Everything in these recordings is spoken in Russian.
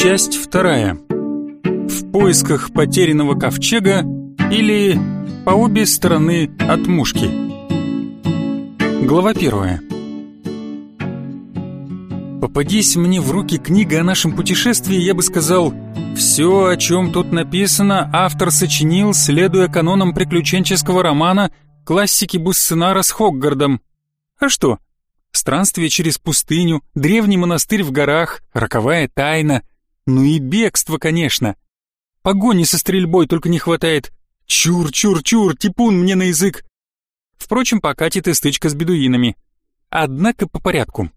Часть вторая. В поисках потерянного ковчега или по обе стороны от мушки. Глава первая. Попадись мне в руки книга о нашем путешествии, я бы сказал, все, о чем тут написано, автор сочинил, следуя канонам приключенческого романа классики Буссенара с Хоггардом. А что? Странствие через пустыню, древний монастырь в горах, роковая тайна — ну и бегство, конечно. Погони со стрельбой только не хватает. Чур-чур-чур, типун мне на язык. Впрочем, покатит и стычка с бедуинами. Однако по порядку.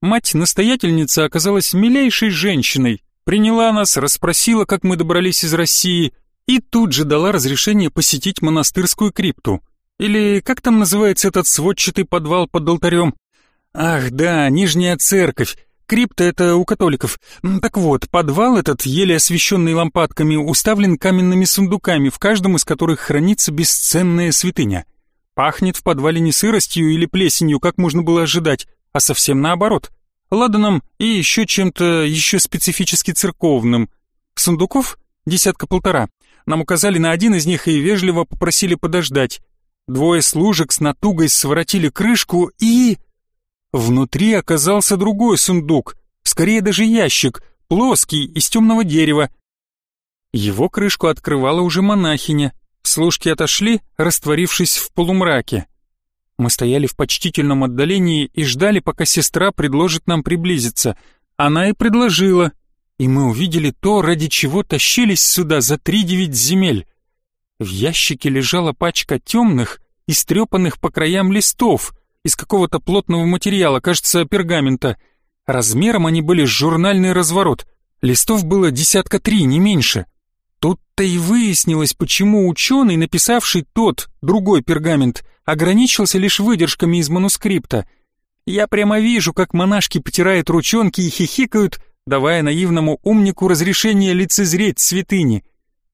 Мать-настоятельница оказалась милейшей женщиной, приняла нас, расспросила, как мы добрались из России, и тут же дала разрешение посетить монастырскую крипту. Или как там называется этот сводчатый подвал под алтарем? Ах да, Нижняя Церковь, Крипта — это у католиков. Так вот, подвал этот, еле освещенный лампадками, уставлен каменными сундуками, в каждом из которых хранится бесценная святыня. Пахнет в подвале не сыростью или плесенью, как можно было ожидать, а совсем наоборот. Ладаном и еще чем-то еще специфически церковным. Сундуков — десятка-полтора. Нам указали на один из них и вежливо попросили подождать. Двое служек с натугой своротили крышку и... Внутри оказался другой сундук, скорее даже ящик, плоский, из темного дерева. Его крышку открывала уже монахиня. Служки отошли, растворившись в полумраке. Мы стояли в почтительном отдалении и ждали, пока сестра предложит нам приблизиться. Она и предложила, и мы увидели то, ради чего тащились сюда за три девять земель. В ящике лежала пачка темных, истрепанных по краям листов, из какого-то плотного материала, кажется, пергамента. Размером они были с журнальный разворот. Листов было десятка три, не меньше. Тут-то и выяснилось, почему ученый, написавший тот, другой пергамент, ограничился лишь выдержками из манускрипта. Я прямо вижу, как монашки потирают ручонки и хихикают, давая наивному умнику разрешение лицезреть святыни.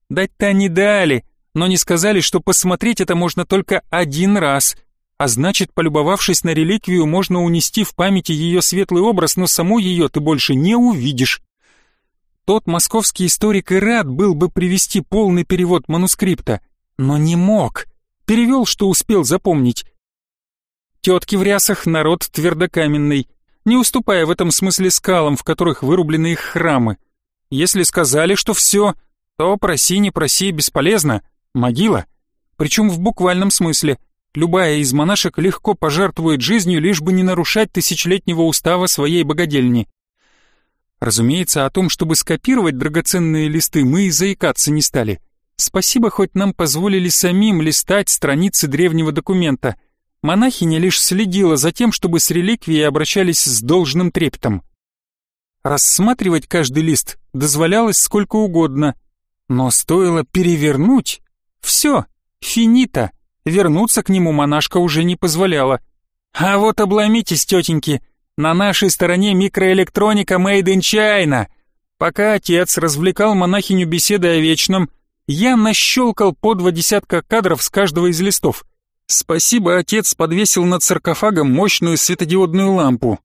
Дать-то они дали, но не сказали, что посмотреть это можно только один раз, а значит, полюбовавшись на реликвию, можно унести в памяти ее светлый образ, но саму ее ты больше не увидишь. Тот московский историк и рад был бы привести полный перевод манускрипта, но не мог. Перевел, что успел запомнить. Тетки в рясах — народ твердокаменный, не уступая в этом смысле скалам, в которых вырублены их храмы. Если сказали, что все, то проси, не проси, бесполезно. Могила. Причем в буквальном смысле — Любая из монашек легко пожертвует жизнью, лишь бы не нарушать тысячелетнего устава своей богадельни. Разумеется, о том, чтобы скопировать драгоценные листы, мы и заикаться не стали. Спасибо, хоть нам позволили самим листать страницы древнего документа. Монахиня лишь следила за тем, чтобы с реликвией обращались с должным трепетом. Рассматривать каждый лист дозволялось сколько угодно, но стоило перевернуть. Все, финита. Вернуться к нему монашка уже не позволяла. «А вот обломитесь, тетеньки! На нашей стороне микроэлектроника Made in China!» Пока отец развлекал монахиню беседой о вечном, я нащелкал по два десятка кадров с каждого из листов. Спасибо, отец подвесил над саркофагом мощную светодиодную лампу.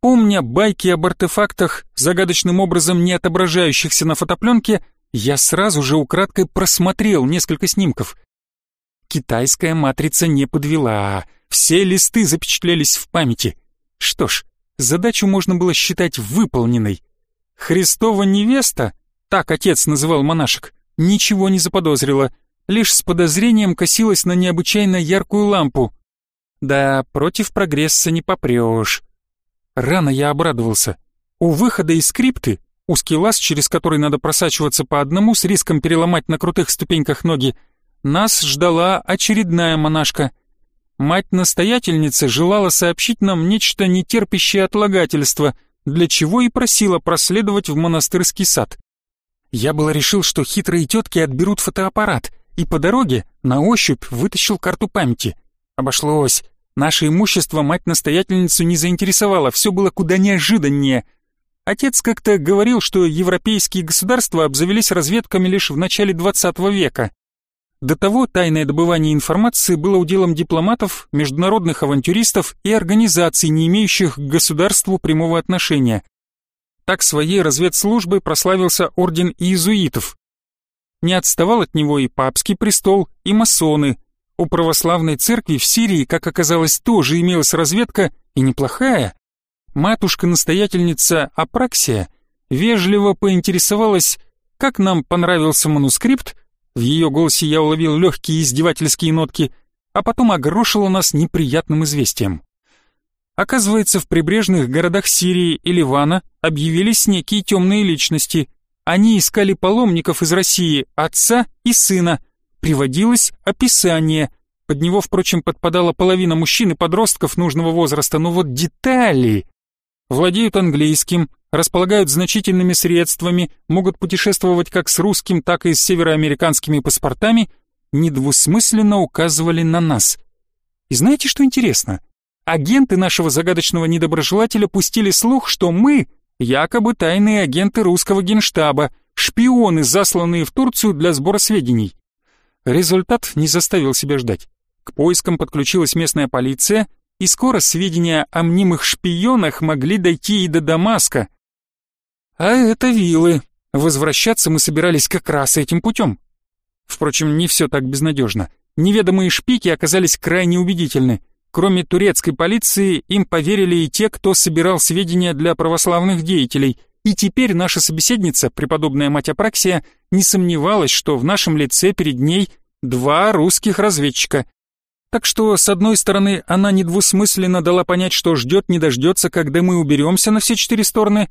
Помня байки об артефактах, загадочным образом не отображающихся на фотопленке, я сразу же украдкой просмотрел несколько снимков — Китайская матрица не подвела, а все листы запечатлелись в памяти. Что ж, задачу можно было считать выполненной. Христова невеста, так отец называл монашек, ничего не заподозрила, лишь с подозрением косилась на необычайно яркую лампу. Да, против прогресса не попрешь. Рано я обрадовался. У выхода из крипты, узкий лаз, через который надо просачиваться по одному с риском переломать на крутых ступеньках ноги, нас ждала очередная монашка. Мать-настоятельница желала сообщить нам нечто нетерпящее отлагательства, для чего и просила проследовать в монастырский сад. Я было решил, что хитрые тетки отберут фотоаппарат, и по дороге на ощупь вытащил карту памяти. Обошлось. Наше имущество мать-настоятельницу не заинтересовало, все было куда неожиданнее. Отец как-то говорил, что европейские государства обзавелись разведками лишь в начале 20 века. До того тайное добывание информации было уделом дипломатов, международных авантюристов и организаций, не имеющих к государству прямого отношения. Так своей разведслужбой прославился орден иезуитов. Не отставал от него и папский престол, и масоны. У православной церкви в Сирии, как оказалось, тоже имелась разведка, и неплохая. Матушка-настоятельница Апраксия вежливо поинтересовалась, как нам понравился манускрипт, в ее голосе я уловил легкие издевательские нотки, а потом огрошила нас неприятным известием. Оказывается, в прибрежных городах Сирии и Ливана объявились некие темные личности. Они искали паломников из России, отца и сына. Приводилось описание. Под него, впрочем, подпадала половина мужчин и подростков нужного возраста, но вот детали. Владеют английским, располагают значительными средствами, могут путешествовать как с русским, так и с североамериканскими паспортами, недвусмысленно указывали на нас. И знаете, что интересно? Агенты нашего загадочного недоброжелателя пустили слух, что мы якобы тайные агенты русского генштаба, шпионы, засланные в Турцию для сбора сведений. Результат не заставил себя ждать. К поискам подключилась местная полиция, и скоро сведения о мнимых шпионах могли дойти и до Дамаска, а это вилы. Возвращаться мы собирались как раз этим путем. Впрочем, не все так безнадежно. Неведомые шпики оказались крайне убедительны. Кроме турецкой полиции, им поверили и те, кто собирал сведения для православных деятелей. И теперь наша собеседница, преподобная мать Апраксия, не сомневалась, что в нашем лице перед ней два русских разведчика. Так что, с одной стороны, она недвусмысленно дала понять, что ждет, не дождется, когда мы уберемся на все четыре стороны,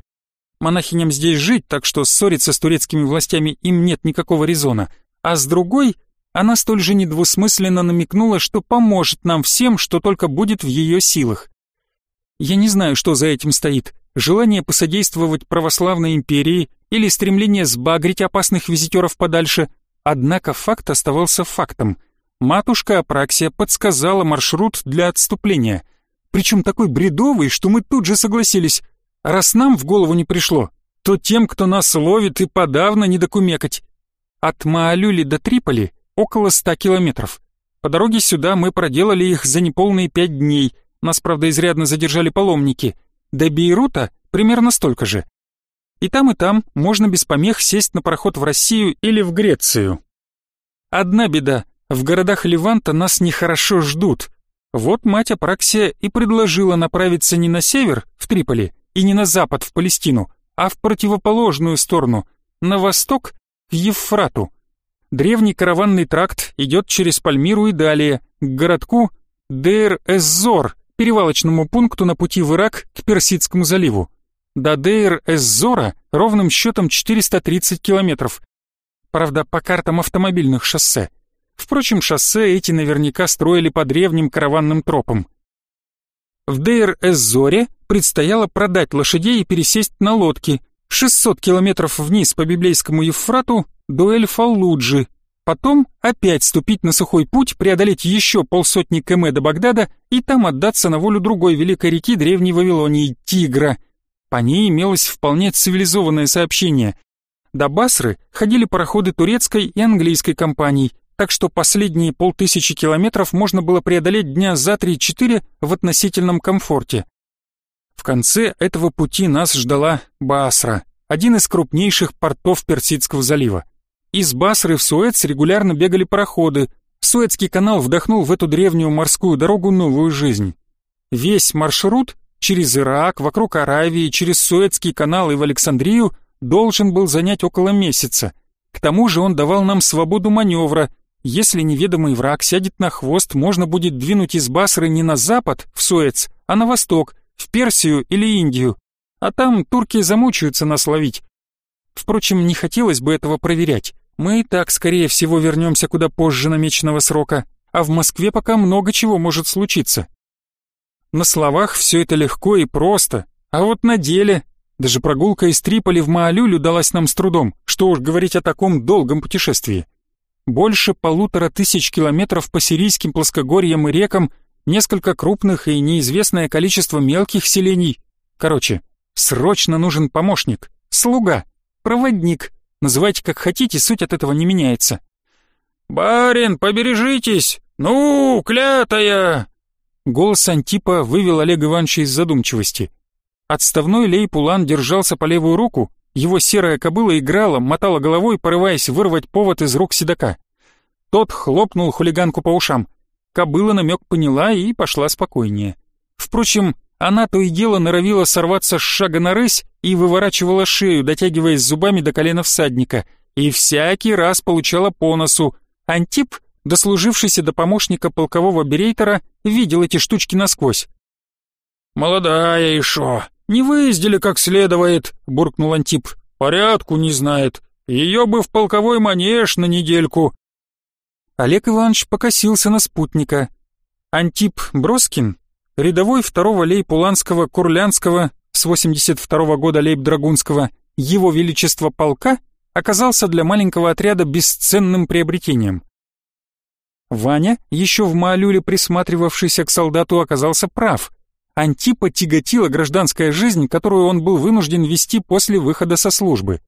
Монахиням здесь жить, так что ссориться с турецкими властями им нет никакого резона. А с другой, она столь же недвусмысленно намекнула, что поможет нам всем, что только будет в ее силах. Я не знаю, что за этим стоит. Желание посодействовать православной империи или стремление сбагрить опасных визитеров подальше. Однако факт оставался фактом. Матушка Апраксия подсказала маршрут для отступления. Причем такой бредовый, что мы тут же согласились, Раз нам в голову не пришло, то тем, кто нас ловит, и подавно не докумекать. От Маалюли до Триполи около ста километров. По дороге сюда мы проделали их за неполные пять дней, нас, правда, изрядно задержали паломники. До Бейрута примерно столько же. И там, и там можно без помех сесть на пароход в Россию или в Грецию. Одна беда, в городах Леванта нас нехорошо ждут. Вот мать Апраксия и предложила направиться не на север, в Триполи, и не на запад, в Палестину, а в противоположную сторону, на восток, к Евфрату. Древний караванный тракт идет через Пальмиру и далее, к городку Дейр-Эззор, перевалочному пункту на пути в Ирак к Персидскому заливу. До Дейр-Эззора ровным счетом 430 километров. Правда, по картам автомобильных шоссе. Впрочем, шоссе эти наверняка строили по древним караванным тропам. В Дейр-эс-Зоре предстояло продать лошадей и пересесть на лодки. 600 километров вниз по библейскому Евфрату до Эль-Фаллуджи. Потом опять ступить на сухой путь, преодолеть еще полсотни км до Багдада и там отдаться на волю другой великой реки Древней Вавилонии – Тигра. По ней имелось вполне цивилизованное сообщение. До Басры ходили пароходы турецкой и английской компаний, так что последние полтысячи километров можно было преодолеть дня за 3-4 в относительном комфорте. В конце этого пути нас ждала Баасра, один из крупнейших портов Персидского залива. Из Басры в Суэц регулярно бегали пароходы. Суэцкий канал вдохнул в эту древнюю морскую дорогу новую жизнь. Весь маршрут через Ирак, вокруг Аравии, через Суэцкий канал и в Александрию должен был занять около месяца. К тому же он давал нам свободу маневра, если неведомый враг сядет на хвост, можно будет двинуть из Басры не на запад, в Суэц, а на восток, в Персию или Индию. А там турки замучаются нас ловить. Впрочем, не хотелось бы этого проверять. Мы и так, скорее всего, вернемся куда позже намеченного срока, а в Москве пока много чего может случиться. На словах все это легко и просто, а вот на деле... Даже прогулка из Триполи в Маалюлю далась нам с трудом, что уж говорить о таком долгом путешествии больше полутора тысяч километров по сирийским плоскогорьям и рекам, несколько крупных и неизвестное количество мелких селений. Короче, срочно нужен помощник, слуга, проводник. Называйте как хотите, суть от этого не меняется. «Барин, побережитесь! Ну, клятая!» Голос Антипа вывел Олега Ивановича из задумчивости. Отставной лейпулан держался по левую руку, его серая кобыла играла, мотала головой, порываясь вырвать повод из рук седока. Тот хлопнул хулиганку по ушам. Кобыла намек поняла и пошла спокойнее. Впрочем, она то и дело норовила сорваться с шага на рысь и выворачивала шею, дотягиваясь зубами до колена всадника, и всякий раз получала по носу. Антип, дослужившийся до помощника полкового берейтера, видел эти штучки насквозь. «Молодая и шо. «Не выездили как следует», — буркнул Антип. «Порядку не знает. Ее бы в полковой манеж на недельку». Олег Иванович покосился на спутника. Антип Броскин, рядовой второго лейпуланского Курлянского с 82 -го года лейб-драгунского, его величество полка, оказался для маленького отряда бесценным приобретением. Ваня, еще в Маалюле присматривавшийся к солдату, оказался прав — Антипа тяготила гражданская жизнь, которую он был вынужден вести после выхода со службы.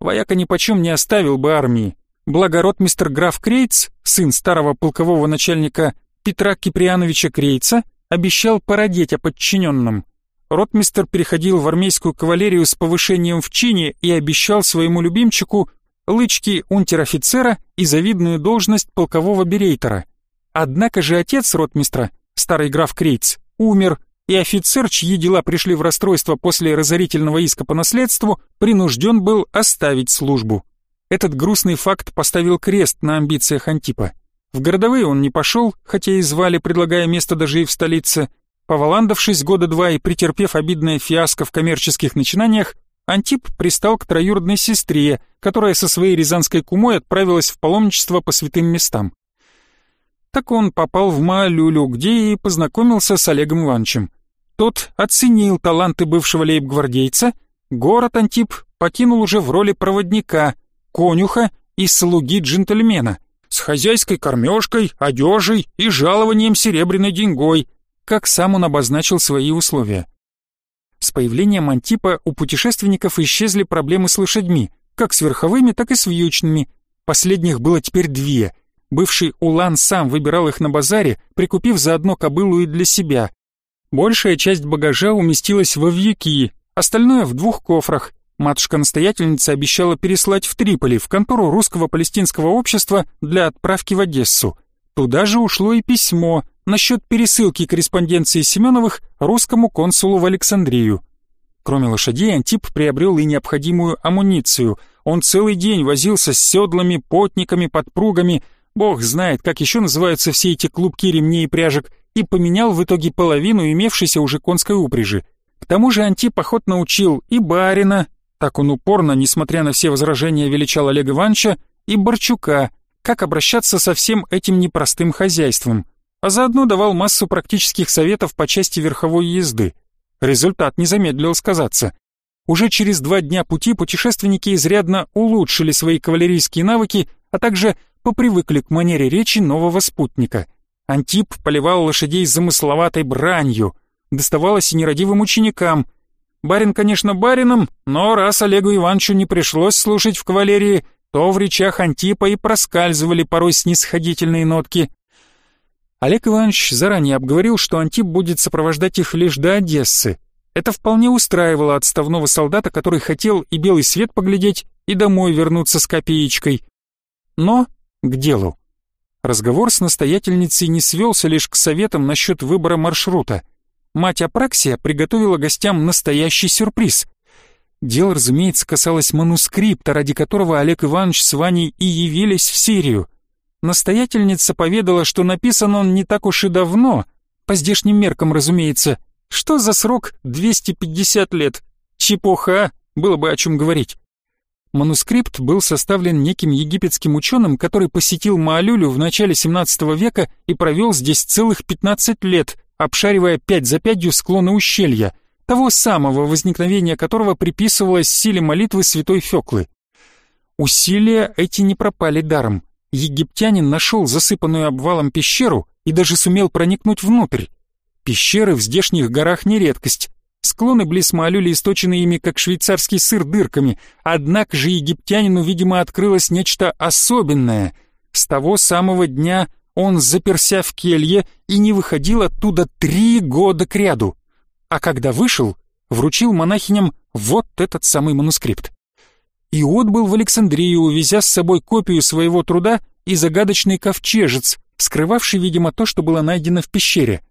Вояка нипочем не оставил бы армии. Благород мистер граф Крейц, сын старого полкового начальника Петра Киприановича Крейца, обещал породеть о подчиненном. Ротмистер переходил в армейскую кавалерию с повышением в чине и обещал своему любимчику лычки унтер-офицера и завидную должность полкового берейтера. Однако же отец ротмистра, старый граф Крейц, умер, и офицер, чьи дела пришли в расстройство после разорительного иска по наследству, принужден был оставить службу. Этот грустный факт поставил крест на амбициях Антипа. В городовые он не пошел, хотя и звали, предлагая место даже и в столице. Поволандавшись года два и претерпев обидное фиаско в коммерческих начинаниях, Антип пристал к троюродной сестре, которая со своей рязанской кумой отправилась в паломничество по святым местам. Так он попал в Маалюлю, где и познакомился с Олегом Ивановичем. Тот оценил таланты бывшего лейб-гвардейца, город Антип покинул уже в роли проводника, конюха и слуги джентльмена, с хозяйской кормежкой, одежей и жалованием серебряной деньгой, как сам он обозначил свои условия. С появлением Антипа у путешественников исчезли проблемы с лошадьми, как с верховыми, так и с вьючными. Последних было теперь две. Бывший Улан сам выбирал их на базаре, прикупив заодно кобылу и для себя, Большая часть багажа уместилась во вьюки, остальное в двух кофрах. Матушка-настоятельница обещала переслать в Триполи, в контору русского палестинского общества для отправки в Одессу. Туда же ушло и письмо насчет пересылки корреспонденции Семеновых русскому консулу в Александрию. Кроме лошадей, Антип приобрел и необходимую амуницию. Он целый день возился с седлами, потниками, подпругами – бог знает, как еще называются все эти клубки ремней и пряжек, и поменял в итоге половину имевшейся уже конской упряжи. К тому же Антип охотно научил и барина, так он упорно, несмотря на все возражения, величал Олега Ивановича, и Борчука, как обращаться со всем этим непростым хозяйством, а заодно давал массу практических советов по части верховой езды. Результат не замедлил сказаться. Уже через два дня пути путешественники изрядно улучшили свои кавалерийские навыки, а также попривыкли к манере речи нового спутника. Антип поливал лошадей замысловатой бранью, доставалось и нерадивым ученикам. Барин, конечно, барином, но раз Олегу Ивановичу не пришлось слушать в кавалерии, то в речах Антипа и проскальзывали порой снисходительные нотки. Олег Иванович заранее обговорил, что Антип будет сопровождать их лишь до Одессы, это вполне устраивало отставного солдата, который хотел и белый свет поглядеть, и домой вернуться с копеечкой. Но к делу. Разговор с настоятельницей не свелся лишь к советам насчет выбора маршрута. Мать Апраксия приготовила гостям настоящий сюрприз. Дело, разумеется, касалось манускрипта, ради которого Олег Иванович с Ваней и явились в Сирию. Настоятельница поведала, что написан он не так уж и давно, по здешним меркам, разумеется, что за срок 250 лет? Чепуха, а? было бы о чем говорить. Манускрипт был составлен неким египетским ученым, который посетил Маалюлю в начале 17 века и провел здесь целых 15 лет, обшаривая пять за пятью склоны ущелья, того самого возникновения которого приписывалось силе молитвы святой Феклы. Усилия эти не пропали даром. Египтянин нашел засыпанную обвалом пещеру и даже сумел проникнуть внутрь. Пещеры в здешних горах не редкость. Склоны близ Маалюли источены ими, как швейцарский сыр, дырками. Однако же египтянину, видимо, открылось нечто особенное. С того самого дня он заперся в келье и не выходил оттуда три года кряду. А когда вышел, вручил монахиням вот этот самый манускрипт. И отбыл в Александрию, увезя с собой копию своего труда и загадочный ковчежец, скрывавший, видимо, то, что было найдено в пещере —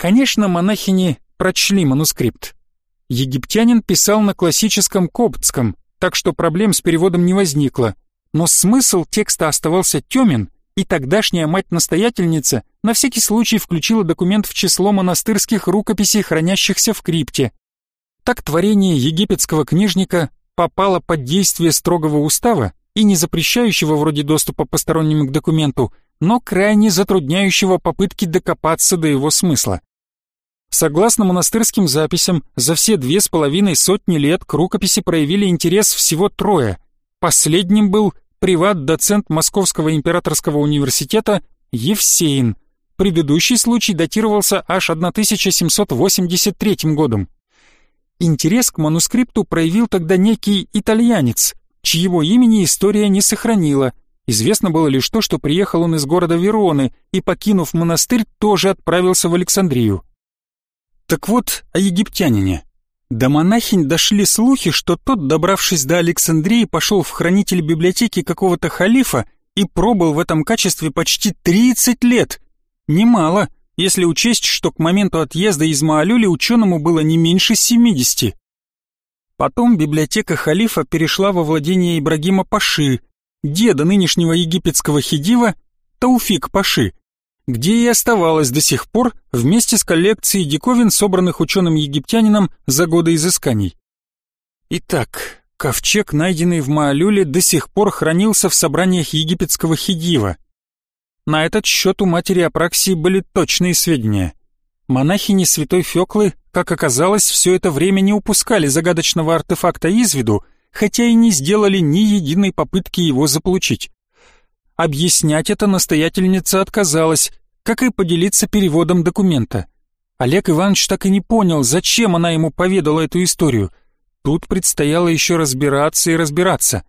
Конечно, монахини прочли манускрипт. Египтянин писал на классическом коптском, так что проблем с переводом не возникло, но смысл текста оставался темен, и тогдашняя мать-настоятельница на всякий случай включила документ в число монастырских рукописей, хранящихся в крипте. Так творение египетского книжника попало под действие строгого устава и не запрещающего вроде доступа посторонним к документу, но крайне затрудняющего попытки докопаться до его смысла. Согласно монастырским записям, за все две с половиной сотни лет к рукописи проявили интерес всего трое. Последним был приват-доцент Московского императорского университета Евсеин. Предыдущий случай датировался аж 1783 годом. Интерес к манускрипту проявил тогда некий итальянец, чьего имени история не сохранила. Известно было лишь то, что приехал он из города Вероны и, покинув монастырь, тоже отправился в Александрию. Так вот, о египтянине. До монахинь дошли слухи, что тот, добравшись до Александрии, пошел в хранитель библиотеки какого-то халифа и пробыл в этом качестве почти 30 лет. Немало, если учесть, что к моменту отъезда из Маалюли ученому было не меньше 70. Потом библиотека халифа перешла во владение Ибрагима Паши, деда нынешнего египетского хидива Тауфик Паши, где и оставалась до сих пор вместе с коллекцией диковин, собранных ученым-египтянином за годы изысканий. Итак, ковчег, найденный в Маалюле, до сих пор хранился в собраниях египетского хидива. На этот счет у матери Апраксии были точные сведения. Монахини святой Феклы, как оказалось, все это время не упускали загадочного артефакта из виду, хотя и не сделали ни единой попытки его заполучить. Объяснять это настоятельница отказалась, как и поделиться переводом документа. Олег Иванович так и не понял, зачем она ему поведала эту историю. Тут предстояло еще разбираться и разбираться.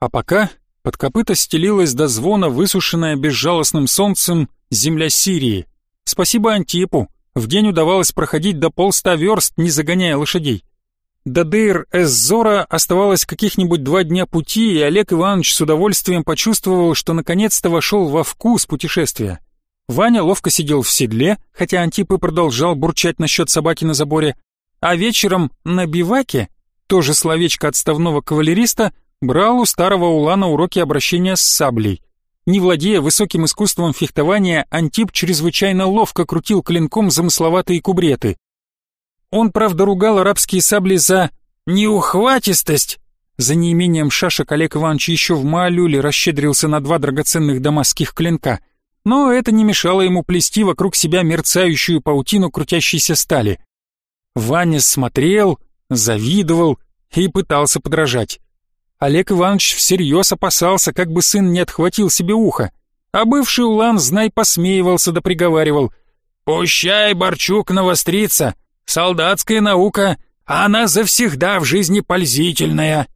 А пока под копыта стелилась до звона, высушенная безжалостным солнцем, земля Сирии. Спасибо Антипу, в день удавалось проходить до полста верст, не загоняя лошадей. До Дейр-эс-Зора оставалось каких-нибудь два дня пути, и Олег Иванович с удовольствием почувствовал, что наконец-то вошел во вкус путешествия. Ваня ловко сидел в седле, хотя Антип и продолжал бурчать насчет собаки на заборе, а вечером на биваке, тоже словечко отставного кавалериста, брал у старого Улана уроки обращения с саблей. Не владея высоким искусством фехтования, Антип чрезвычайно ловко крутил клинком замысловатые кубреты. Он, правда, ругал арабские сабли за неухватистость. За неимением шашек Олег Иванович еще в Маалюле расщедрился на два драгоценных дамасских клинка — но это не мешало ему плести вокруг себя мерцающую паутину крутящейся стали. Ваня смотрел, завидовал и пытался подражать. Олег Иванович всерьез опасался, как бы сын не отхватил себе ухо, а бывший Улан, знай, посмеивался да приговаривал. «Пущай, Борчук, новострица, Солдатская наука, она завсегда в жизни пользительная!»